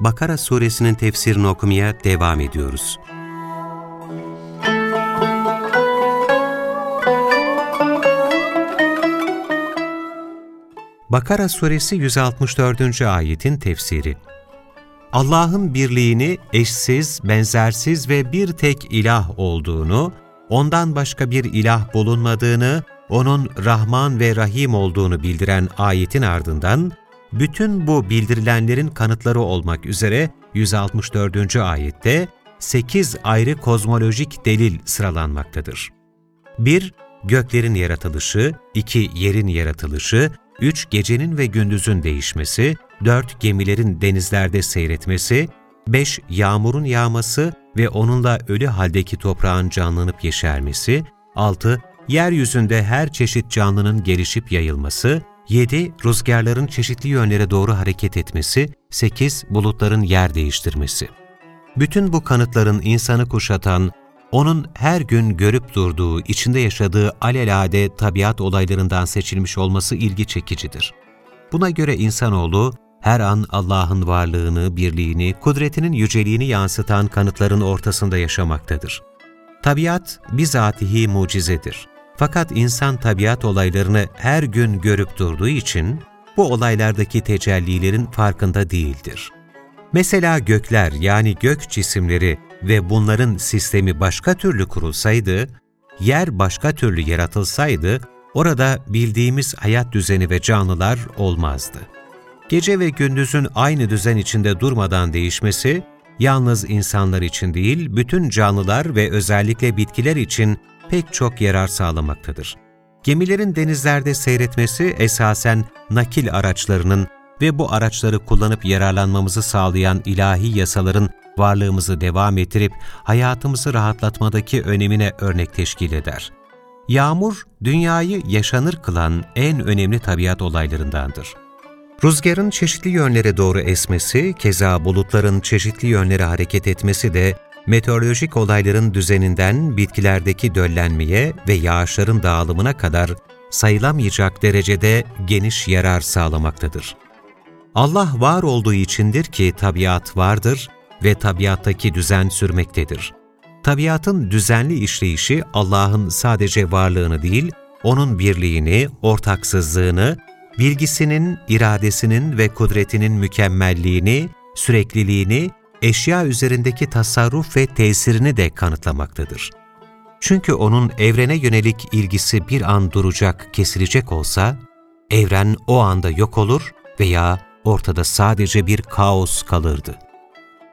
Bakara suresinin tefsirini okumaya devam ediyoruz. Bakara suresi 164. ayetin tefsiri Allah'ın birliğini eşsiz, benzersiz ve bir tek ilah olduğunu, ondan başka bir ilah bulunmadığını, onun Rahman ve Rahim olduğunu bildiren ayetin ardından, bütün bu bildirilenlerin kanıtları olmak üzere 164. ayette 8 ayrı kozmolojik delil sıralanmaktadır. 1- Göklerin yaratılışı, 2- Yerin yaratılışı, 3- Gecenin ve gündüzün değişmesi, 4- Gemilerin denizlerde seyretmesi, 5- Yağmurun yağması ve onunla ölü haldeki toprağın canlanıp yeşermesi, 6- Yeryüzünde her çeşit canlının gelişip yayılması, 7. Rüzgarların çeşitli yönlere doğru hareket etmesi, 8. Bulutların yer değiştirmesi. Bütün bu kanıtların insanı kuşatan, onun her gün görüp durduğu, içinde yaşadığı alelade tabiat olaylarından seçilmiş olması ilgi çekicidir. Buna göre insanoğlu, her an Allah'ın varlığını, birliğini, kudretinin yüceliğini yansıtan kanıtların ortasında yaşamaktadır. Tabiat bizatihi mucizedir. Fakat insan tabiat olaylarını her gün görüp durduğu için bu olaylardaki tecellilerin farkında değildir. Mesela gökler yani gök cisimleri ve bunların sistemi başka türlü kurulsaydı, yer başka türlü yaratılsaydı, orada bildiğimiz hayat düzeni ve canlılar olmazdı. Gece ve gündüzün aynı düzen içinde durmadan değişmesi, yalnız insanlar için değil, bütün canlılar ve özellikle bitkiler için pek çok yarar sağlamaktadır. Gemilerin denizlerde seyretmesi esasen nakil araçlarının ve bu araçları kullanıp yararlanmamızı sağlayan ilahi yasaların varlığımızı devam ettirip hayatımızı rahatlatmadaki önemine örnek teşkil eder. Yağmur, dünyayı yaşanır kılan en önemli tabiat olaylarındandır. Rüzgarın çeşitli yönlere doğru esmesi, keza bulutların çeşitli yönlere hareket etmesi de meteorolojik olayların düzeninden bitkilerdeki döllenmeye ve yağışların dağılımına kadar sayılamayacak derecede geniş yarar sağlamaktadır. Allah var olduğu içindir ki tabiat vardır ve tabiattaki düzen sürmektedir. Tabiatın düzenli işleyişi Allah'ın sadece varlığını değil, O'nun birliğini, ortaksızlığını, bilgisinin, iradesinin ve kudretinin mükemmelliğini, sürekliliğini eşya üzerindeki tasarruf ve tesirini de kanıtlamaktadır. Çünkü onun evrene yönelik ilgisi bir an duracak, kesilecek olsa, evren o anda yok olur veya ortada sadece bir kaos kalırdı.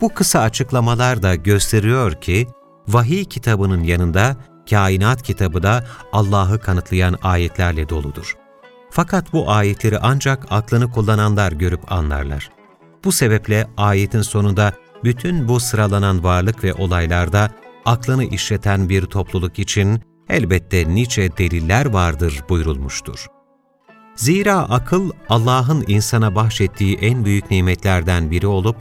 Bu kısa açıklamalar da gösteriyor ki, vahiy kitabının yanında kainat kitabı da Allah'ı kanıtlayan ayetlerle doludur. Fakat bu ayetleri ancak aklını kullananlar görüp anlarlar. Bu sebeple ayetin sonunda bütün bu sıralanan varlık ve olaylarda aklını işleten bir topluluk için elbette nice deliller vardır buyurulmuştur. Zira akıl Allah'ın insana bahşettiği en büyük nimetlerden biri olup,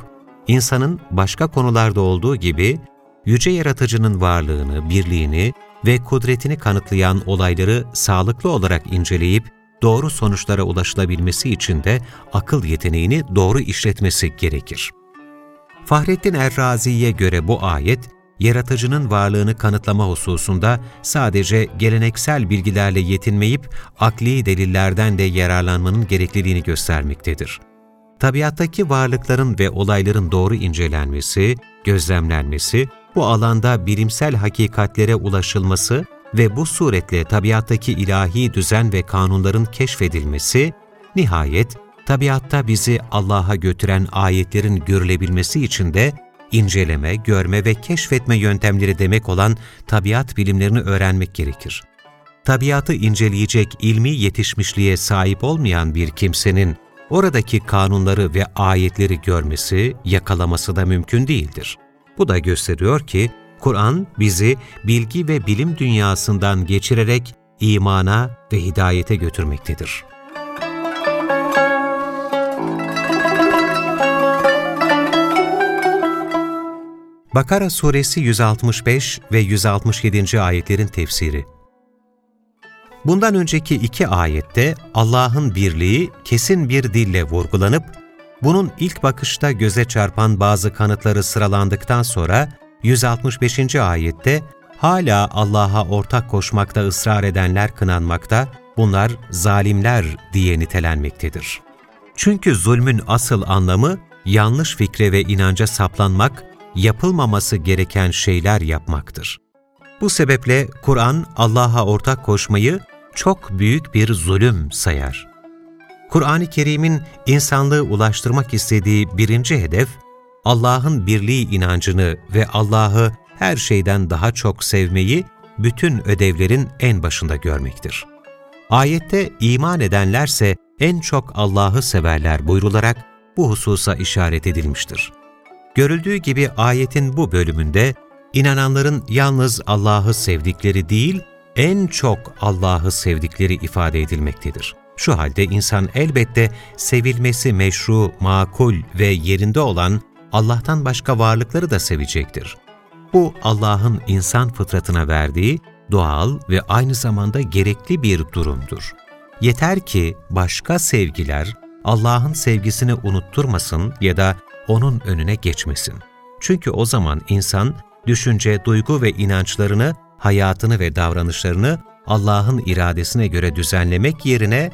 insanın başka konularda olduğu gibi yüce yaratıcının varlığını, birliğini ve kudretini kanıtlayan olayları sağlıklı olarak inceleyip doğru sonuçlara ulaşılabilmesi için de akıl yeteneğini doğru işletmesi gerekir. Fahrettin Errazi'ye göre bu ayet, yaratıcının varlığını kanıtlama hususunda sadece geleneksel bilgilerle yetinmeyip akli delillerden de yararlanmanın gerekliliğini göstermektedir. Tabiattaki varlıkların ve olayların doğru incelenmesi, gözlemlenmesi, bu alanda bilimsel hakikatlere ulaşılması ve bu suretle tabiattaki ilahi düzen ve kanunların keşfedilmesi, nihayet tabiatta bizi Allah'a götüren ayetlerin görülebilmesi için de inceleme, görme ve keşfetme yöntemleri demek olan tabiat bilimlerini öğrenmek gerekir. Tabiatı inceleyecek ilmi yetişmişliğe sahip olmayan bir kimsenin oradaki kanunları ve ayetleri görmesi, yakalaması da mümkün değildir. Bu da gösteriyor ki, Kur'an bizi bilgi ve bilim dünyasından geçirerek imana ve hidayete götürmektedir. Bakara Suresi 165 ve 167. ayetlerin tefsiri Bundan önceki iki ayette Allah'ın birliği kesin bir dille vurgulanıp, bunun ilk bakışta göze çarpan bazı kanıtları sıralandıktan sonra 165. ayette hala Allah'a ortak koşmakta ısrar edenler kınanmakta, bunlar zalimler diye nitelenmektedir. Çünkü zulmün asıl anlamı yanlış fikre ve inanca saplanmak, yapılmaması gereken şeyler yapmaktır. Bu sebeple Kur'an Allah'a ortak koşmayı çok büyük bir zulüm sayar. Kur'an-ı Kerim'in insanlığı ulaştırmak istediği birinci hedef, Allah'ın birliği inancını ve Allah'ı her şeyden daha çok sevmeyi bütün ödevlerin en başında görmektir. Ayette iman edenlerse en çok Allah'ı severler buyrularak bu hususa işaret edilmiştir. Görüldüğü gibi ayetin bu bölümünde inananların yalnız Allah'ı sevdikleri değil, en çok Allah'ı sevdikleri ifade edilmektedir. Şu halde insan elbette sevilmesi meşru, makul ve yerinde olan Allah'tan başka varlıkları da sevecektir. Bu Allah'ın insan fıtratına verdiği doğal ve aynı zamanda gerekli bir durumdur. Yeter ki başka sevgiler Allah'ın sevgisini unutturmasın ya da onun önüne geçmesin. Çünkü o zaman insan düşünce, duygu ve inançlarını, hayatını ve davranışlarını Allah'ın iradesine göre düzenlemek yerine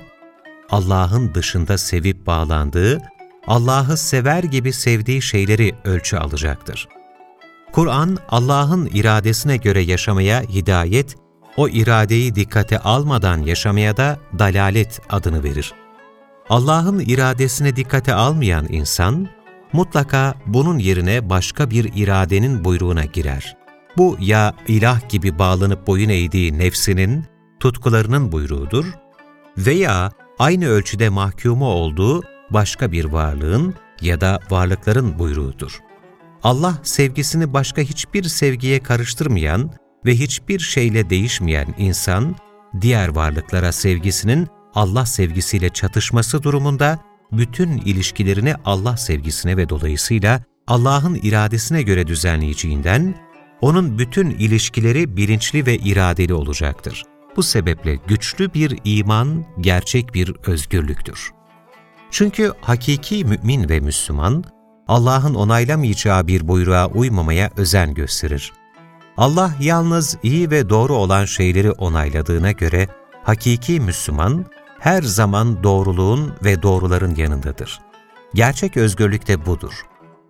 Allah'ın dışında sevip bağlandığı, Allah'ı sever gibi sevdiği şeyleri ölçü alacaktır. Kur'an, Allah'ın iradesine göre yaşamaya hidayet, o iradeyi dikkate almadan yaşamaya da dalalet adını verir. Allah'ın iradesine dikkate almayan insan, mutlaka bunun yerine başka bir iradenin buyruğuna girer. Bu ya ilah gibi bağlanıp boyun eğdiği nefsinin, tutkularının buyruğudur veya aynı ölçüde mahkumu olduğu başka bir varlığın ya da varlıkların buyruğudur. Allah sevgisini başka hiçbir sevgiye karıştırmayan ve hiçbir şeyle değişmeyen insan, diğer varlıklara sevgisinin Allah sevgisiyle çatışması durumunda bütün ilişkilerini Allah sevgisine ve dolayısıyla Allah'ın iradesine göre düzenleyeceğinden, onun bütün ilişkileri bilinçli ve iradeli olacaktır. Bu sebeple güçlü bir iman, gerçek bir özgürlüktür. Çünkü hakiki mümin ve Müslüman, Allah'ın onaylamayacağı bir buyruğa uymamaya özen gösterir. Allah yalnız iyi ve doğru olan şeyleri onayladığına göre, hakiki Müslüman, her zaman doğruluğun ve doğruların yanındadır. Gerçek özgürlük de budur.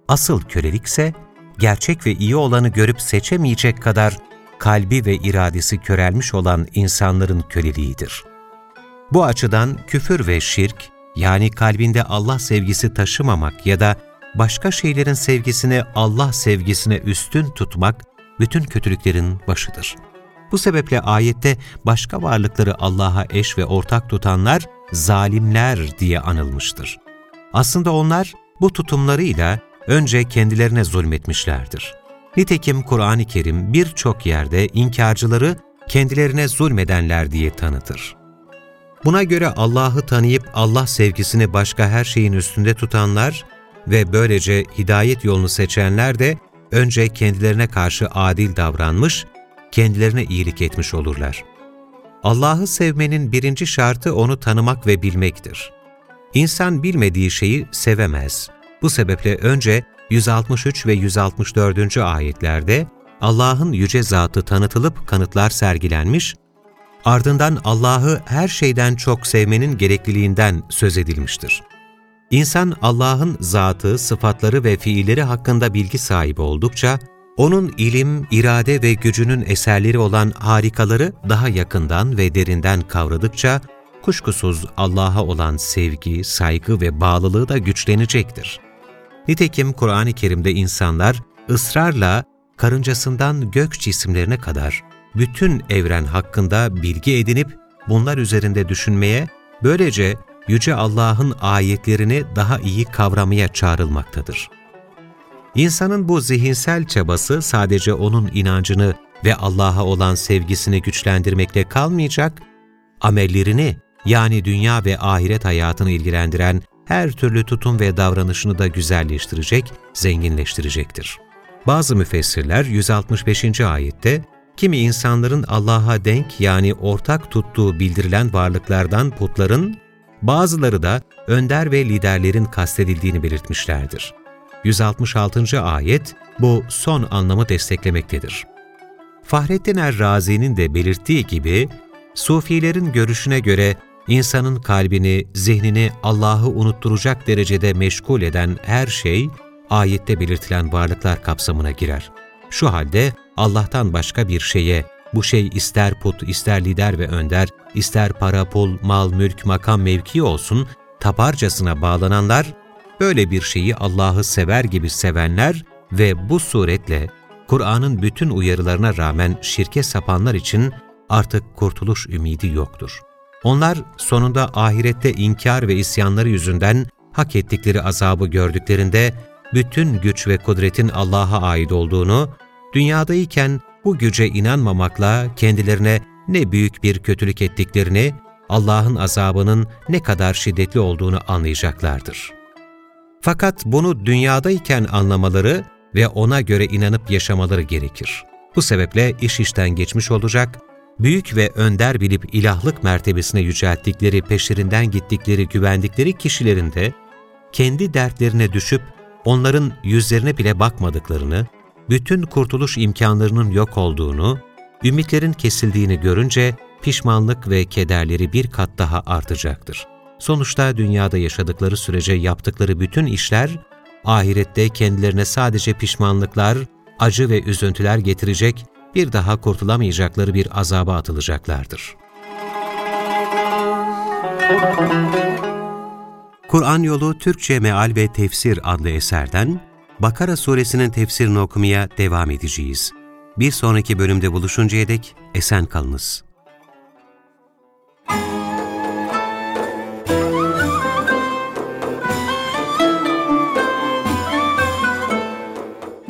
Asıl kölelikse, gerçek ve iyi olanı görüp seçemeyecek kadar kalbi ve iradesi körelmiş olan insanların köleliğidir. Bu açıdan küfür ve şirk, yani kalbinde Allah sevgisi taşımamak ya da başka şeylerin sevgisini Allah sevgisine üstün tutmak, bütün kötülüklerin başıdır. Bu sebeple ayette başka varlıkları Allah'a eş ve ortak tutanlar zalimler diye anılmıştır. Aslında onlar bu tutumlarıyla önce kendilerine zulmetmişlerdir. Nitekim Kur'an-ı Kerim birçok yerde inkarcıları kendilerine zulmedenler diye tanıtır. Buna göre Allah'ı tanıyıp Allah sevgisini başka her şeyin üstünde tutanlar ve böylece hidayet yolunu seçenler de önce kendilerine karşı adil davranmış, kendilerine iyilik etmiş olurlar. Allah'ı sevmenin birinci şartı onu tanımak ve bilmektir. İnsan bilmediği şeyi sevemez. Bu sebeple önce 163 ve 164. ayetlerde Allah'ın yüce zatı tanıtılıp kanıtlar sergilenmiş, ardından Allah'ı her şeyden çok sevmenin gerekliliğinden söz edilmiştir. İnsan Allah'ın zatı, sıfatları ve fiilleri hakkında bilgi sahibi oldukça, onun ilim, irade ve gücünün eserleri olan harikaları daha yakından ve derinden kavradıkça, kuşkusuz Allah'a olan sevgi, saygı ve bağlılığı da güçlenecektir. Nitekim Kur'an-ı Kerim'de insanlar ısrarla karıncasından gök cisimlerine kadar bütün evren hakkında bilgi edinip bunlar üzerinde düşünmeye, böylece Yüce Allah'ın ayetlerini daha iyi kavramaya çağrılmaktadır. İnsanın bu zihinsel çabası sadece onun inancını ve Allah'a olan sevgisini güçlendirmekle kalmayacak, amellerini yani dünya ve ahiret hayatını ilgilendiren her türlü tutum ve davranışını da güzelleştirecek, zenginleştirecektir. Bazı müfessirler 165. ayette, kimi insanların Allah'a denk yani ortak tuttuğu bildirilen varlıklardan putların, bazıları da önder ve liderlerin kastedildiğini belirtmişlerdir. 166. ayet bu son anlamı desteklemektedir. Fahrettin Er-Razi'nin de belirttiği gibi, Sufilerin görüşüne göre insanın kalbini, zihnini Allah'ı unutturacak derecede meşgul eden her şey, ayette belirtilen varlıklar kapsamına girer. Şu halde Allah'tan başka bir şeye, bu şey ister put, ister lider ve önder, ister para, pul, mal, mülk, makam, mevki olsun, taparcasına bağlananlar, böyle bir şeyi Allah'ı sever gibi sevenler ve bu suretle Kur'an'ın bütün uyarılarına rağmen şirke sapanlar için artık kurtuluş ümidi yoktur. Onlar sonunda ahirette inkar ve isyanları yüzünden hak ettikleri azabı gördüklerinde bütün güç ve kudretin Allah'a ait olduğunu, dünyadayken bu güce inanmamakla kendilerine ne büyük bir kötülük ettiklerini, Allah'ın azabının ne kadar şiddetli olduğunu anlayacaklardır. Fakat bunu dünyadayken anlamaları ve ona göre inanıp yaşamaları gerekir. Bu sebeple iş işten geçmiş olacak, büyük ve önder bilip ilahlık mertebesine yücelttikleri, peşlerinden gittikleri, güvendikleri kişilerin de kendi dertlerine düşüp onların yüzlerine bile bakmadıklarını, bütün kurtuluş imkanlarının yok olduğunu, ümitlerin kesildiğini görünce pişmanlık ve kederleri bir kat daha artacaktır. Sonuçta dünyada yaşadıkları sürece yaptıkları bütün işler, ahirette kendilerine sadece pişmanlıklar, acı ve üzüntüler getirecek, bir daha kurtulamayacakları bir azaba atılacaklardır. Kur'an Yolu Türkçe Meal ve Tefsir adlı eserden Bakara suresinin tefsirini okumaya devam edeceğiz. Bir sonraki bölümde buluşuncaya dek esen kalınız.